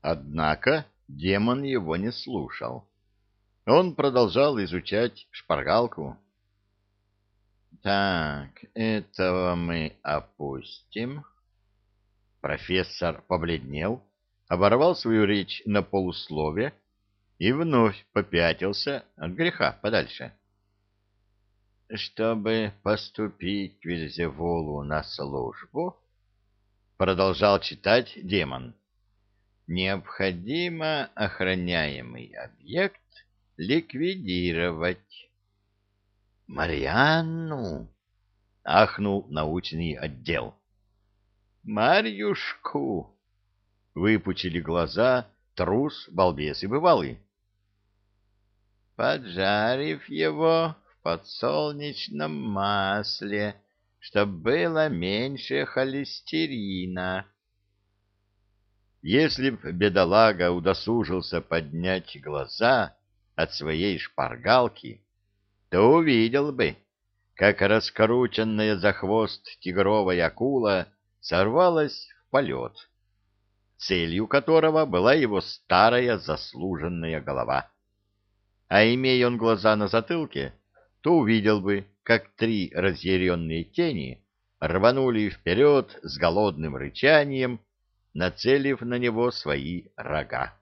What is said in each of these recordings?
Однако демон его не слушал. Он продолжал изучать шпаргалку. «Так, этого мы опустим». Профессор побледнел, оборвал свою речь на полуслове и вновь попятился от греха подальше. «Чтобы поступить Вильзевулу на службу, — продолжал читать демон, — необходимо охраняемый объект ликвидировать. «Марианну!» — ахнул научный отдел. «Марьюшку!» — выпучили глаза трус, балбес и бывалый. «Поджарив его в подсолнечном масле, чтоб было меньше холестерина». Если б бедолага удосужился поднять глаза от своей шпаргалки, то увидел бы, как раскрученная за хвост тигровая акула сорвалась в полет, целью которого была его старая заслуженная голова. А имея он глаза на затылке, то увидел бы, как три разъяренные тени рванули вперед с голодным рычанием, нацелив на него свои рога.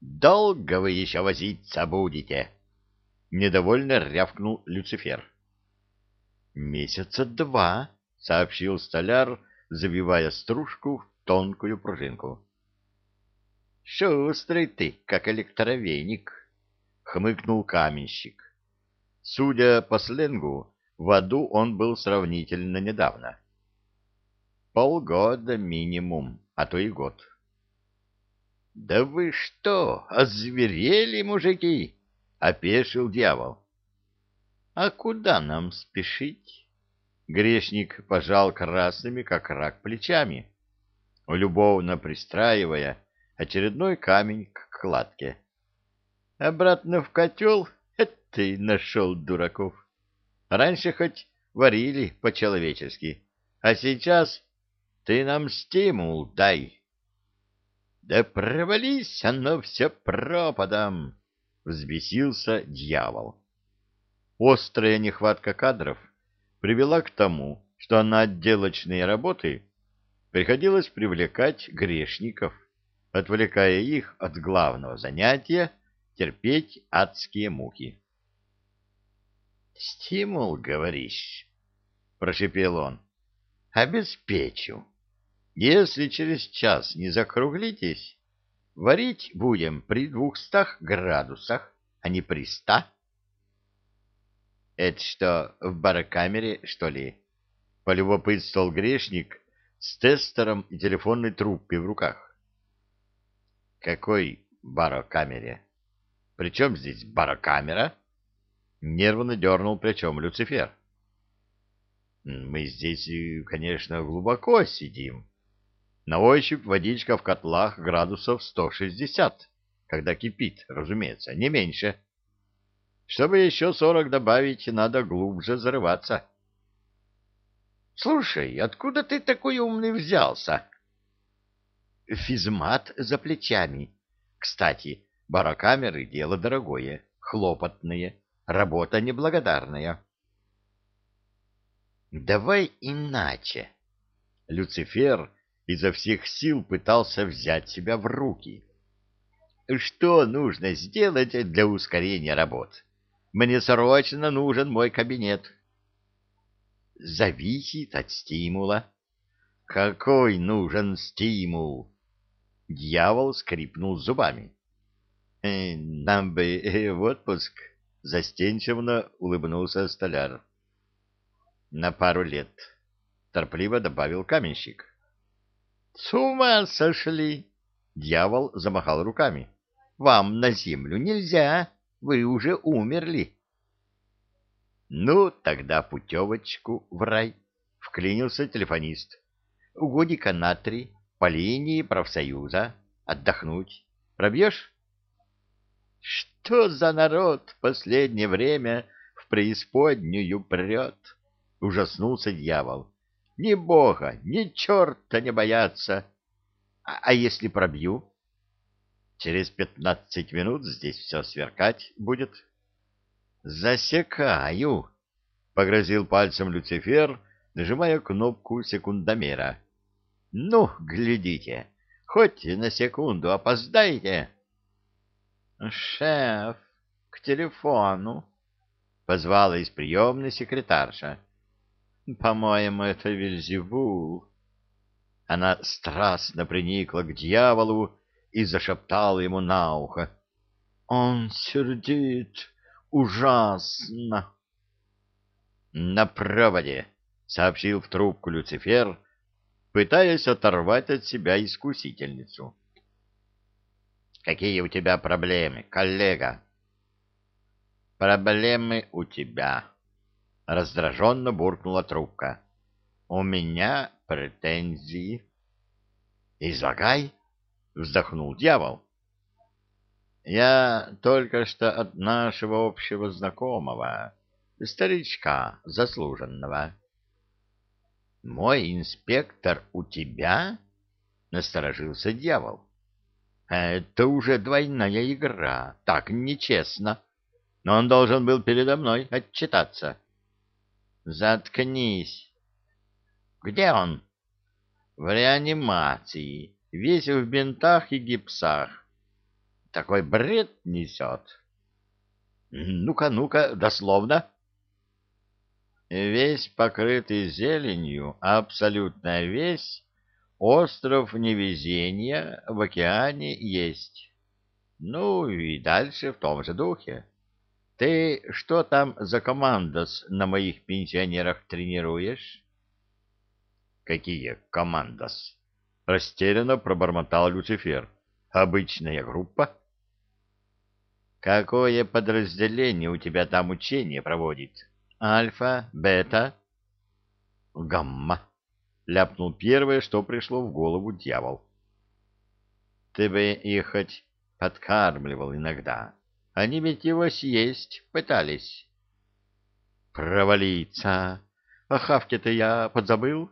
«Долго вы еще возиться будете?» — недовольно рявкнул Люцифер. «Месяца два», — сообщил столяр, завивая стружку в тонкую пружинку. «Шустрый ты, как электровеник», — хмыкнул каменщик. Судя по сленгу, в аду он был сравнительно недавно. Полгода минимум, а то и год. — Да вы что, озверели, мужики? — опешил дьявол. — А куда нам спешить? Грешник пожал красными, как рак, плечами, любовно пристраивая очередной камень к кладке. — Обратно в котел? Это ты нашел дураков. Раньше хоть варили по-человечески, а сейчас ты нам стимул дай. Да провались оно все пропадом, взбесился дьявол. Острая нехватка кадров привела к тому, что на отделочные работы приходилось привлекать грешников, отвлекая их от главного занятия терпеть адские муки. «Стимул, говоришь?» — прошепел он. «Обеспечу. Если через час не закруглитесь, варить будем при двухстах градусах, а не при ста. Это что, в барокамере, что ли? Полюбопытствовал грешник с тестером и телефонной трубкой в руках. Какой барокамере? Причем здесь барокамера? Нервно дернул плечом Люцифер. Мы здесь, конечно, глубоко сидим, на ощупь водичка в котлах градусов 160, когда кипит, разумеется, не меньше. Чтобы еще 40 добавить, надо глубже зарываться. — Слушай, откуда ты такой умный взялся? — Физмат за плечами. Кстати, барокамеры — дело дорогое, хлопотное, работа неблагодарная. — Давай иначе. Люцифер изо всех сил пытался взять себя в руки. Что нужно сделать для ускорения работ? Мне срочно нужен мой кабинет. Зависит от стимула. Какой нужен стимул? Дьявол скрипнул зубами. «Э, нам бы э, в отпуск, застенчиво улыбнулся столяр. На пару лет, торпливо добавил каменщик. С ума сошли! Дьявол замахал руками. Вам на землю нельзя, вы уже умерли. Ну, тогда путевочку в рай, вклинился телефонист. Угодика на три, по линии профсоюза. Отдохнуть. Пробьешь? Что за народ в последнее время в преисподнюю прет? Ужаснулся дьявол ни бога, ни черта не боятся. А, а если пробью? Через пятнадцать минут здесь все сверкать будет. Засекаю, погрозил пальцем Люцифер, нажимая кнопку секундомера. Ну, глядите, хоть на секунду опоздаете. Шеф, к телефону, позвала из приемной секретарша. По-моему, это Вильзевул. Она страстно приникла к дьяволу и зашептала ему на ухо. Он сердит ужасно. На проводе, сообщил в трубку Люцифер, пытаясь оторвать от себя искусительницу. Какие у тебя проблемы, коллега? Проблемы у тебя, раздраженно буркнула трубка. У меня претензии. Излагай, вздохнул дьявол. Я только что от нашего общего знакомого, старичка заслуженного. Мой инспектор у тебя? Насторожился дьявол. Это уже двойная игра, так нечестно. Но он должен был передо мной отчитаться. Заткнись. Где он? В реанимации, весь в бинтах и гипсах. Такой бред несет. Ну-ка, ну-ка, дословно. Весь покрытый зеленью, абсолютно весь, остров невезения в океане есть. Ну и дальше в том же духе. Ты что там за командос на моих пенсионерах тренируешь? Какие командос? Растерянно пробормотал Люцифер. Обычная группа? Какое подразделение у тебя там учение проводит? Альфа, бета? Гамма. Ляпнул первое, что пришло в голову дьявол. Ты бы их хоть подкармливал иногда. Они ведь его съесть пытались. Провалиться. А хавки-то я подзабыл.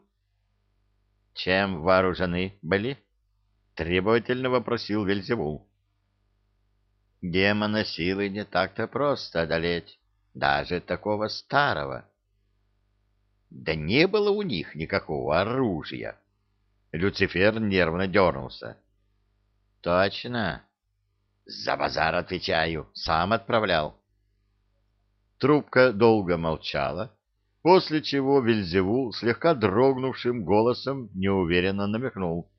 Чем вооружены были? Требовательно вопросил Вельзевул. Демона силы не так-то просто одолеть, даже такого старого. Да не было у них никакого оружия. Люцифер нервно дернулся. Точно. За базар отвечаю, сам отправлял. Трубка долго молчала, после чего Вильзевул слегка дрогнувшим голосом неуверенно намекнул.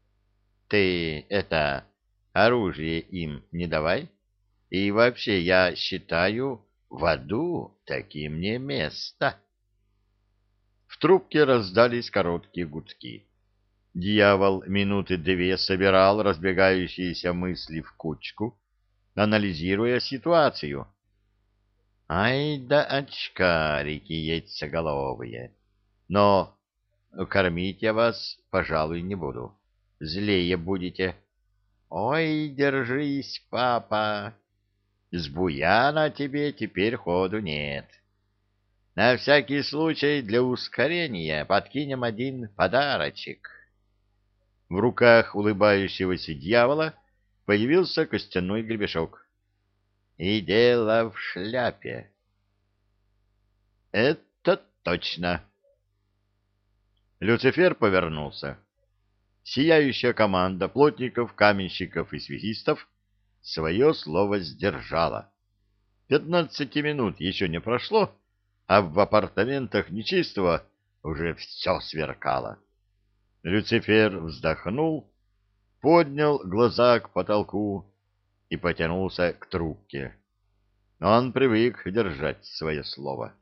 — Ты, это, оружие им не давай. И вообще, я считаю, в аду таким не место. В трубке раздались короткие гудки. Дьявол минуты две собирал разбегающиеся мысли в кучку, анализируя ситуацию. Ай да очкарики яйцеголовые! Но кормить я вас, пожалуй, не буду. Злее будете. — Ой, держись, папа. С буяна тебе теперь ходу нет. На всякий случай для ускорения подкинем один подарочек. В руках улыбающегося дьявола появился костяной гребешок. И дело в шляпе. Это точно. Люцифер повернулся сияющая команда плотников, каменщиков и связистов свое слово сдержала. Пятнадцати минут еще не прошло, а в апартаментах нечистого уже все сверкало. Люцифер вздохнул, поднял глаза к потолку и потянулся к трубке. Он привык держать свое слово.